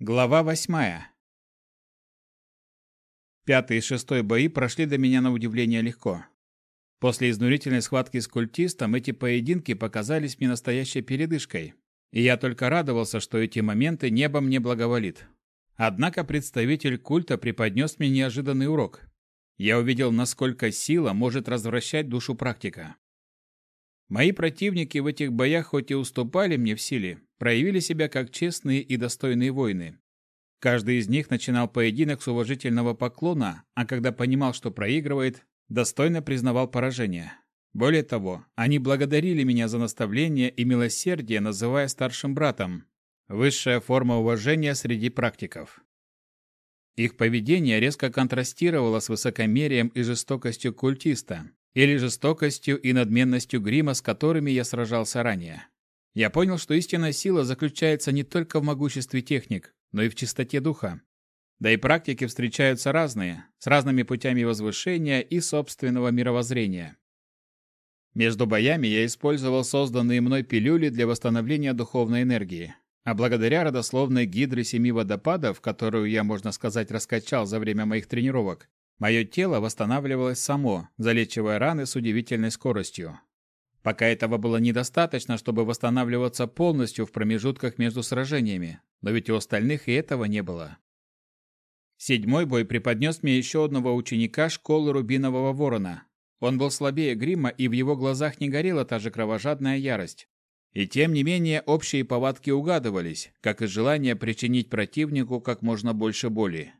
Глава восьмая. Пятый и шестой бои прошли до меня на удивление легко. После изнурительной схватки с культистом эти поединки показались мне настоящей передышкой, и я только радовался, что эти моменты небо мне благоволит. Однако представитель культа преподнес мне неожиданный урок. Я увидел, насколько сила может развращать душу практика. Мои противники в этих боях хоть и уступали мне в силе, проявили себя как честные и достойные воины. Каждый из них начинал поединок с уважительного поклона, а когда понимал, что проигрывает, достойно признавал поражение. Более того, они благодарили меня за наставление и милосердие, называя старшим братом. Высшая форма уважения среди практиков. Их поведение резко контрастировало с высокомерием и жестокостью культиста, или жестокостью и надменностью грима, с которыми я сражался ранее. Я понял, что истинная сила заключается не только в могуществе техник, но и в чистоте духа. Да и практики встречаются разные, с разными путями возвышения и собственного мировоззрения. Между боями я использовал созданные мной пилюли для восстановления духовной энергии. А благодаря родословной гидры семи водопадов, которую я, можно сказать, раскачал за время моих тренировок, Мое тело восстанавливалось само, залечивая раны с удивительной скоростью. Пока этого было недостаточно, чтобы восстанавливаться полностью в промежутках между сражениями, но ведь у остальных и этого не было. Седьмой бой преподнес мне еще одного ученика школы Рубинового Ворона. Он был слабее грима, и в его глазах не горела та же кровожадная ярость. И тем не менее общие повадки угадывались, как и желание причинить противнику как можно больше боли.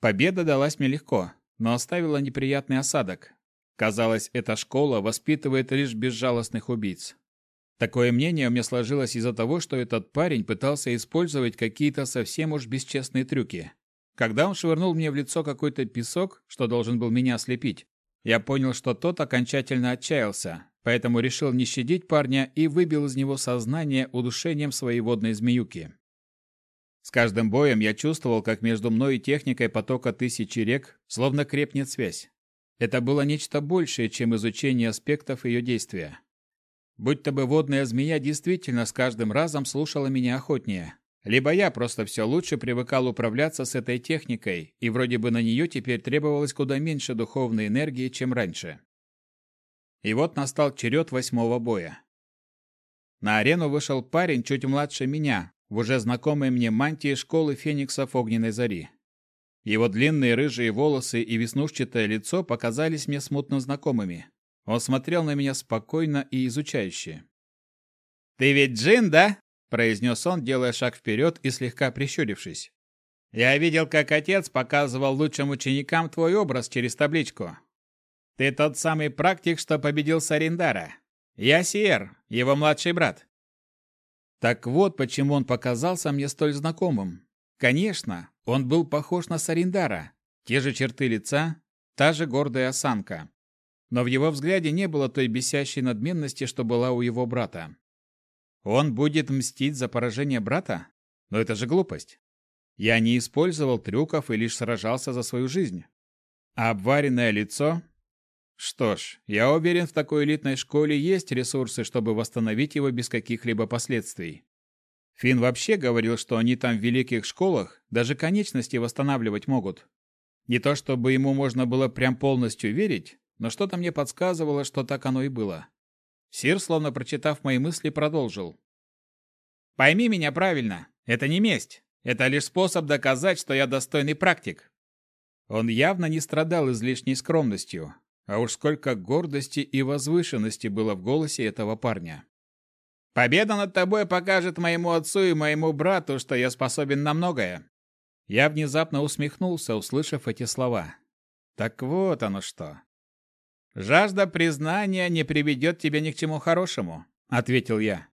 Победа далась мне легко, но оставила неприятный осадок. Казалось, эта школа воспитывает лишь безжалостных убийц. Такое мнение у меня сложилось из-за того, что этот парень пытался использовать какие-то совсем уж бесчестные трюки. Когда он швырнул мне в лицо какой-то песок, что должен был меня ослепить, я понял, что тот окончательно отчаялся, поэтому решил не щадить парня и выбил из него сознание удушением своей водной змеюки. С каждым боем я чувствовал, как между мной и техникой потока тысячи рек словно крепнет связь. Это было нечто большее, чем изучение аспектов ее действия. Будь-то бы водная змея действительно с каждым разом слушала меня охотнее. Либо я просто все лучше привыкал управляться с этой техникой, и вроде бы на нее теперь требовалось куда меньше духовной энергии, чем раньше. И вот настал черед восьмого боя. На арену вышел парень чуть младше меня, в уже знакомой мне мантии школы фениксов огненной зари. Его длинные рыжие волосы и веснушчатое лицо показались мне смутно знакомыми. Он смотрел на меня спокойно и изучающе. «Ты ведь Джин, да?» – произнес он, делая шаг вперед и слегка прищурившись. «Я видел, как отец показывал лучшим ученикам твой образ через табличку. Ты тот самый практик, что победил Сариндара. Я Сиер, его младший брат. Так вот, почему он показался мне столь знакомым. Конечно, он был похож на Сариндара. Те же черты лица, та же гордая осанка. Но в его взгляде не было той бесящей надменности, что была у его брата. Он будет мстить за поражение брата? Но это же глупость. Я не использовал трюков и лишь сражался за свою жизнь. А обваренное лицо что ж, я уверен, в такой элитной школе есть ресурсы, чтобы восстановить его без каких-либо последствий. Фин вообще говорил, что они там в великих школах даже конечности восстанавливать могут. Не то чтобы ему можно было прям полностью верить, но что-то мне подсказывало, что так оно и было. Сир, словно прочитав мои мысли, продолжил. «Пойми меня правильно, это не месть. Это лишь способ доказать, что я достойный практик». Он явно не страдал излишней скромностью, а уж сколько гордости и возвышенности было в голосе этого парня. «Победа над тобой покажет моему отцу и моему брату, что я способен на многое». Я внезапно усмехнулся, услышав эти слова. «Так вот оно что». «Жажда признания не приведет тебя ни к чему хорошему», — ответил я.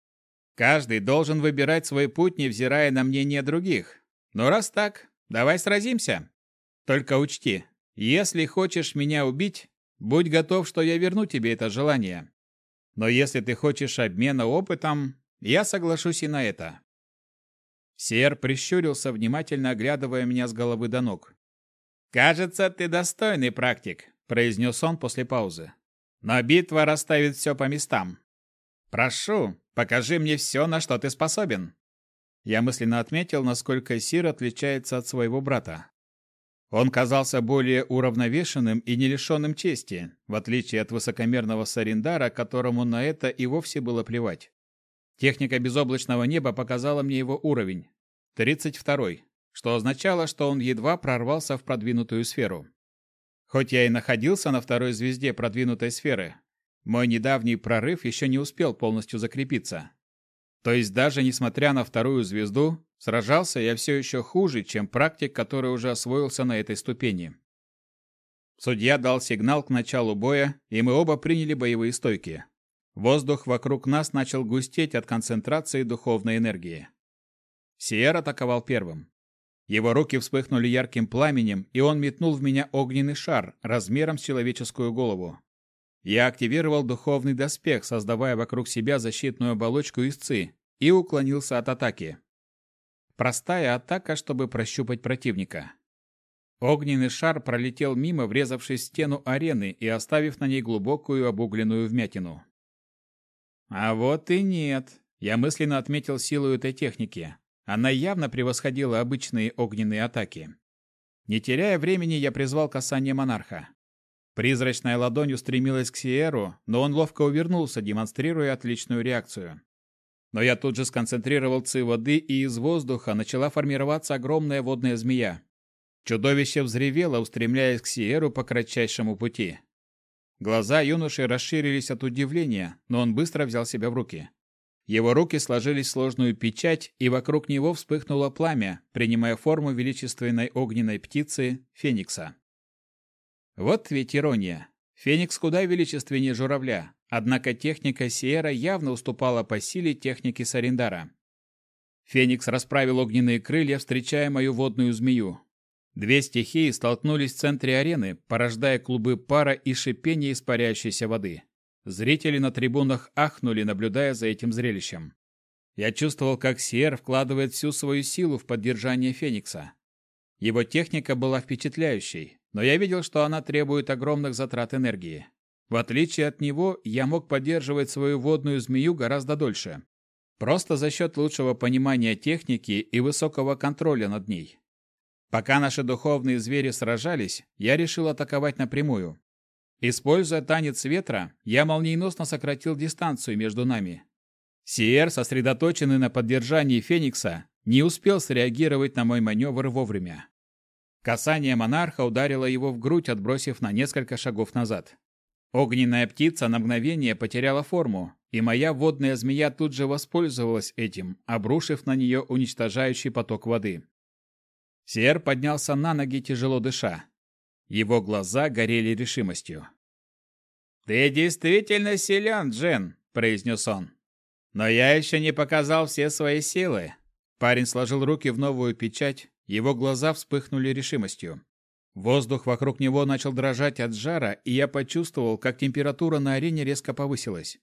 «Каждый должен выбирать свой путь, невзирая на мнение других. Но раз так, давай сразимся. Только учти, если хочешь меня убить, Будь готов, что я верну тебе это желание. Но если ты хочешь обмена опытом, я соглашусь и на это. Сер прищурился, внимательно оглядывая меня с головы до ног. «Кажется, ты достойный практик», — произнес он после паузы. «Но битва расставит все по местам. Прошу, покажи мне все, на что ты способен». Я мысленно отметил, насколько Сир отличается от своего брата. Он казался более уравновешенным и не лишенным чести, в отличие от высокомерного Сарендара, которому на это и вовсе было плевать. Техника безоблачного неба показала мне его уровень. 32 что означало, что он едва прорвался в продвинутую сферу. Хоть я и находился на второй звезде продвинутой сферы, мой недавний прорыв еще не успел полностью закрепиться. То есть даже несмотря на вторую звезду, сражался я все еще хуже, чем практик, который уже освоился на этой ступени. Судья дал сигнал к началу боя, и мы оба приняли боевые стойки. Воздух вокруг нас начал густеть от концентрации духовной энергии. Сиер атаковал первым. Его руки вспыхнули ярким пламенем, и он метнул в меня огненный шар размером с человеческую голову. Я активировал духовный доспех, создавая вокруг себя защитную оболочку из и уклонился от атаки. Простая атака, чтобы прощупать противника. Огненный шар пролетел мимо, врезавшись в стену арены и оставив на ней глубокую обугленную вмятину. А вот и нет. Я мысленно отметил силу этой техники. Она явно превосходила обычные огненные атаки. Не теряя времени, я призвал касание монарха. Призрачная ладонь устремилась к Сиеру, но он ловко увернулся, демонстрируя отличную реакцию. Но я тут же сконцентрировал ци воды, и из воздуха начала формироваться огромная водная змея. Чудовище взревело, устремляясь к Сиеру по кратчайшему пути. Глаза юноши расширились от удивления, но он быстро взял себя в руки. Его руки сложились в сложную печать, и вокруг него вспыхнуло пламя, принимая форму величественной огненной птицы Феникса. Вот ведь ирония. Феникс куда величественнее журавля, однако техника Сиера явно уступала по силе технике Сарендара. Феникс расправил огненные крылья, встречая мою водную змею. Две стихии столкнулись в центре арены, порождая клубы пара и шипение испаряющейся воды. Зрители на трибунах ахнули, наблюдая за этим зрелищем. Я чувствовал, как Сиер вкладывает всю свою силу в поддержание Феникса. Его техника была впечатляющей, но я видел, что она требует огромных затрат энергии. В отличие от него, я мог поддерживать свою водную змею гораздо дольше. Просто за счет лучшего понимания техники и высокого контроля над ней. Пока наши духовные звери сражались, я решил атаковать напрямую. Используя танец ветра, я молниеносно сократил дистанцию между нами. Сиер, сосредоточенный на поддержании Феникса, не успел среагировать на мой маневр вовремя. Касание монарха ударило его в грудь, отбросив на несколько шагов назад. Огненная птица на мгновение потеряла форму, и моя водная змея тут же воспользовалась этим, обрушив на нее уничтожающий поток воды. Сиер поднялся на ноги, тяжело дыша. Его глаза горели решимостью. «Ты действительно силен, Джен», — произнес он. «Но я еще не показал все свои силы». Парень сложил руки в новую печать, его глаза вспыхнули решимостью. Воздух вокруг него начал дрожать от жара, и я почувствовал, как температура на арене резко повысилась.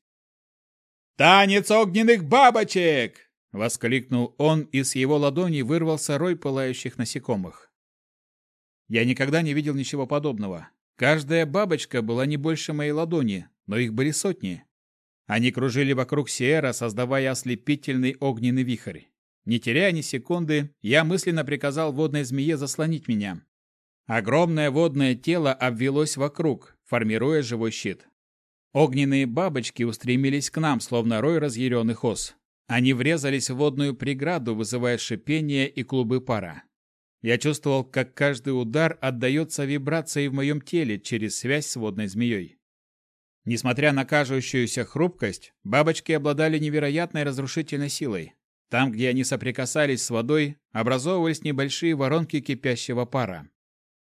«Танец огненных бабочек!» — воскликнул он, и с его ладони вырвался рой пылающих насекомых. Я никогда не видел ничего подобного. Каждая бабочка была не больше моей ладони, но их были сотни. Они кружили вокруг Сиэра, создавая ослепительный огненный вихрь. Не теряя ни секунды, я мысленно приказал водной змее заслонить меня. Огромное водное тело обвелось вокруг, формируя живой щит. Огненные бабочки устремились к нам, словно рой разъяренных ос. Они врезались в водную преграду, вызывая шипение и клубы пара. Я чувствовал, как каждый удар отдается вибрацией в моем теле через связь с водной змеей. Несмотря на кажущуюся хрупкость, бабочки обладали невероятной разрушительной силой. Там, где они соприкасались с водой, образовывались небольшие воронки кипящего пара.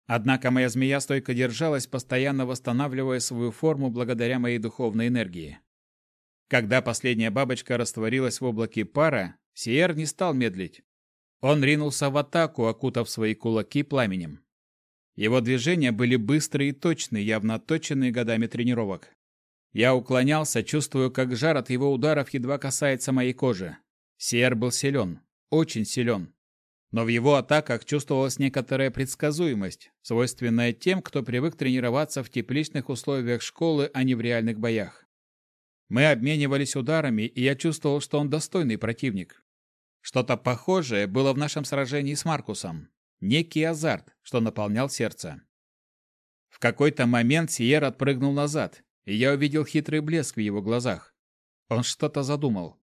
Однако моя змея стойко держалась, постоянно восстанавливая свою форму благодаря моей духовной энергии. Когда последняя бабочка растворилась в облаке пара, Сиер не стал медлить. Он ринулся в атаку, окутав свои кулаки пламенем. Его движения были быстрые и точные, явно отточенные годами тренировок. Я уклонялся, чувствуя, как жар от его ударов едва касается моей кожи. Сиер был силен, очень силен. Но в его атаках чувствовалась некоторая предсказуемость, свойственная тем, кто привык тренироваться в тепличных условиях школы, а не в реальных боях. Мы обменивались ударами, и я чувствовал, что он достойный противник. Что-то похожее было в нашем сражении с Маркусом. Некий азарт, что наполнял сердце. В какой-то момент Сиер отпрыгнул назад, и я увидел хитрый блеск в его глазах. Он что-то задумал.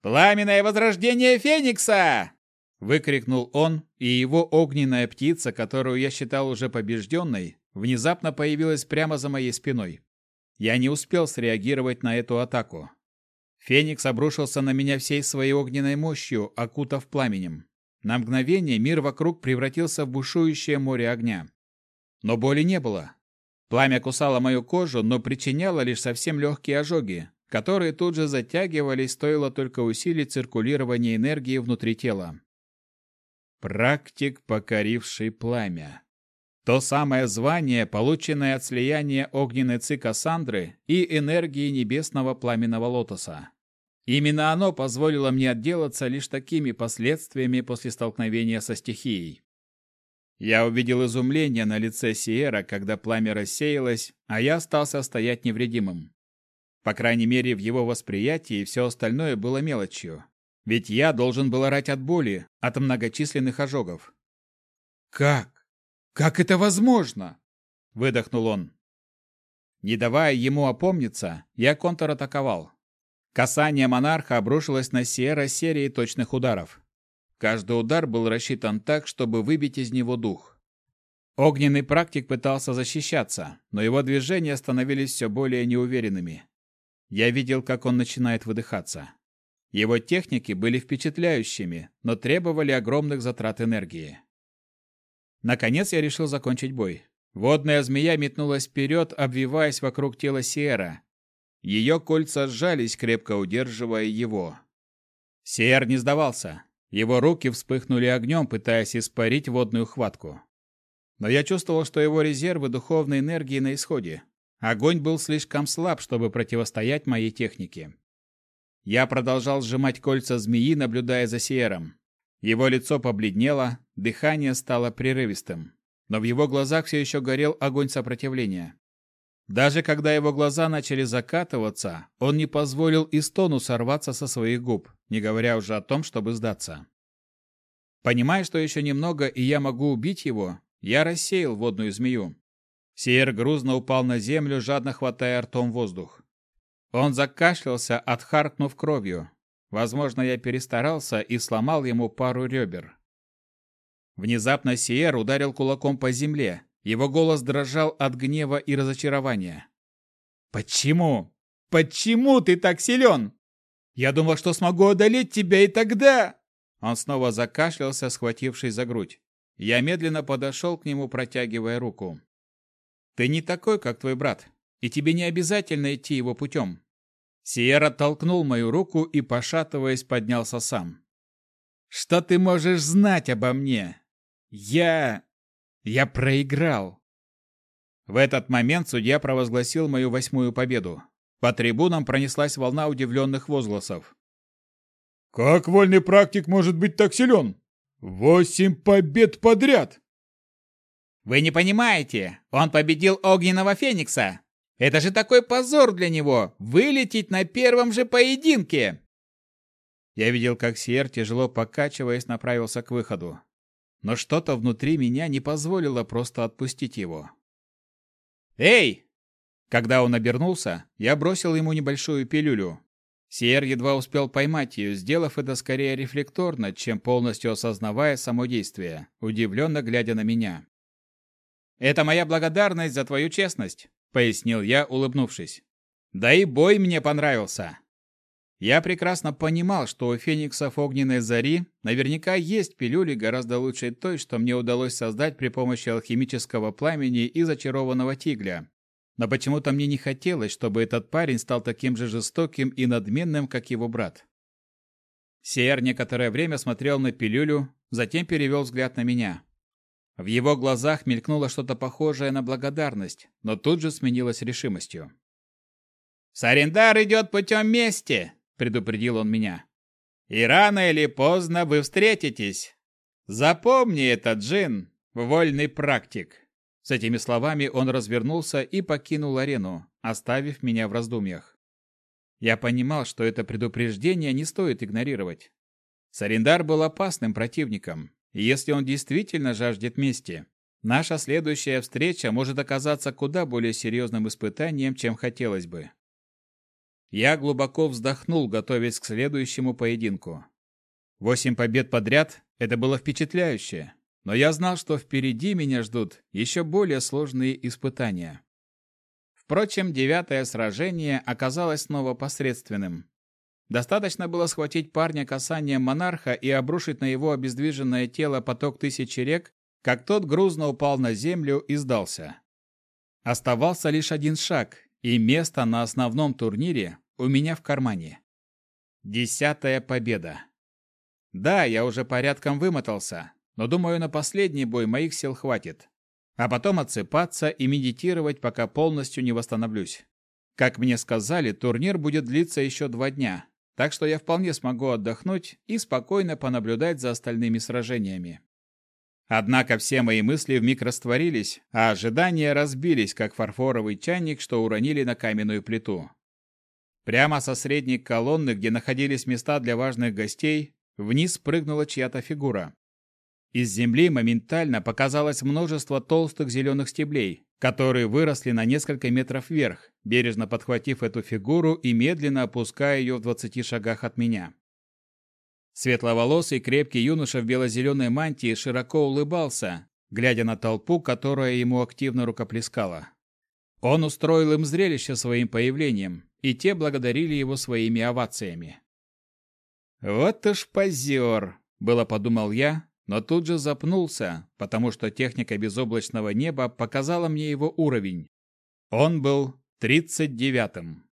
«Пламенное возрождение Феникса!» Выкрикнул он, и его огненная птица, которую я считал уже побежденной, внезапно появилась прямо за моей спиной. Я не успел среагировать на эту атаку. Феникс обрушился на меня всей своей огненной мощью, окутав пламенем. На мгновение мир вокруг превратился в бушующее море огня. Но боли не было. Пламя кусало мою кожу, но причиняло лишь совсем легкие ожоги, которые тут же затягивались, стоило только усилить циркулирование энергии внутри тела. Практик, покоривший пламя. То самое звание, полученное от слияния огненной ци Кассандры и энергии небесного пламенного лотоса. Именно оно позволило мне отделаться лишь такими последствиями после столкновения со стихией. Я увидел изумление на лице Сиера, когда пламя рассеялось, а я остался стоять невредимым. По крайней мере, в его восприятии все остальное было мелочью. Ведь я должен был орать от боли, от многочисленных ожогов. «Как? Как это возможно?» – выдохнул он. Не давая ему опомниться, я контратаковал. Касание монарха обрушилось на Сиера серией точных ударов. Каждый удар был рассчитан так, чтобы выбить из него дух. Огненный практик пытался защищаться, но его движения становились все более неуверенными. Я видел, как он начинает выдыхаться. Его техники были впечатляющими, но требовали огромных затрат энергии. Наконец я решил закончить бой. Водная змея метнулась вперед, обвиваясь вокруг тела Сиера. Ее кольца сжались, крепко удерживая его. Сиер не сдавался. Его руки вспыхнули огнем, пытаясь испарить водную хватку. Но я чувствовал, что его резервы духовной энергии на исходе. Огонь был слишком слаб, чтобы противостоять моей технике. Я продолжал сжимать кольца змеи, наблюдая за Сиером. Его лицо побледнело, дыхание стало прерывистым, но в его глазах все еще горел огонь сопротивления. Даже когда его глаза начали закатываться, он не позволил и стону сорваться со своих губ, не говоря уже о том, чтобы сдаться. Понимая, что еще немного и я могу убить его, я рассеял водную змею. Сиер грузно упал на землю, жадно хватая ртом воздух. Он закашлялся, отхаркнув кровью. Возможно, я перестарался и сломал ему пару ребер. Внезапно Сиер ударил кулаком по земле. Его голос дрожал от гнева и разочарования. «Почему? Почему ты так силен? Я думал, что смогу одолеть тебя и тогда...» Он снова закашлялся, схватившись за грудь. Я медленно подошел к нему, протягивая руку. «Ты не такой, как твой брат и тебе не обязательно идти его путем. Сиера толкнул мою руку и, пошатываясь, поднялся сам. «Что ты можешь знать обо мне? Я... я проиграл!» В этот момент судья провозгласил мою восьмую победу. По трибунам пронеслась волна удивленных возгласов. «Как вольный практик может быть так силен? Восемь побед подряд!» «Вы не понимаете, он победил Огненного Феникса!» Это же такой позор для него – вылететь на первом же поединке!» Я видел, как Сиер, тяжело покачиваясь, направился к выходу. Но что-то внутри меня не позволило просто отпустить его. «Эй!» Когда он обернулся, я бросил ему небольшую пилюлю. Сиер едва успел поймать ее, сделав это скорее рефлекторно, чем полностью осознавая само действие, удивленно глядя на меня. «Это моя благодарность за твою честность. — пояснил я, улыбнувшись. «Да и бой мне понравился!» Я прекрасно понимал, что у фениксов огненной зари наверняка есть пилюли гораздо лучше той, что мне удалось создать при помощи алхимического пламени и зачарованного тигля. Но почему-то мне не хотелось, чтобы этот парень стал таким же жестоким и надменным, как его брат. Сиер некоторое время смотрел на пилюлю, затем перевел взгляд на меня. В его глазах мелькнуло что-то похожее на благодарность, но тут же сменилось решимостью. «Сарендар идет путем мести!» – предупредил он меня. «И рано или поздно вы встретитесь. Запомни это, Джин, вольный практик!» С этими словами он развернулся и покинул арену, оставив меня в раздумьях. Я понимал, что это предупреждение не стоит игнорировать. Сарендар был опасным противником, если он действительно жаждет мести, наша следующая встреча может оказаться куда более серьезным испытанием, чем хотелось бы. Я глубоко вздохнул, готовясь к следующему поединку. Восемь побед подряд – это было впечатляюще, но я знал, что впереди меня ждут еще более сложные испытания. Впрочем, девятое сражение оказалось снова посредственным. Достаточно было схватить парня касанием монарха и обрушить на его обездвиженное тело поток тысячи рек, как тот грузно упал на землю и сдался. Оставался лишь один шаг, и место на основном турнире у меня в кармане. Десятая победа. Да, я уже порядком вымотался, но думаю, на последний бой моих сил хватит. А потом отсыпаться и медитировать, пока полностью не восстановлюсь. Как мне сказали, турнир будет длиться еще два дня, так что я вполне смогу отдохнуть и спокойно понаблюдать за остальными сражениями. Однако все мои мысли вмиг растворились, а ожидания разбились, как фарфоровый чайник, что уронили на каменную плиту. Прямо со средней колонны, где находились места для важных гостей, Вниз прыгнула чья-то фигура. Из земли моментально показалось множество толстых зеленых стеблей, которые выросли на несколько метров вверх, бережно подхватив эту фигуру и медленно опуская ее в двадцати шагах от меня. Светловолосый крепкий юноша в бело-зеленой мантии широко улыбался, глядя на толпу, которая ему активно рукоплескала. Он устроил им зрелище своим появлением, и те благодарили его своими овациями. «Вот уж позер!» – было подумал я, но тут же запнулся, потому что техника безоблачного неба показала мне его уровень. Он был тридцать девятым.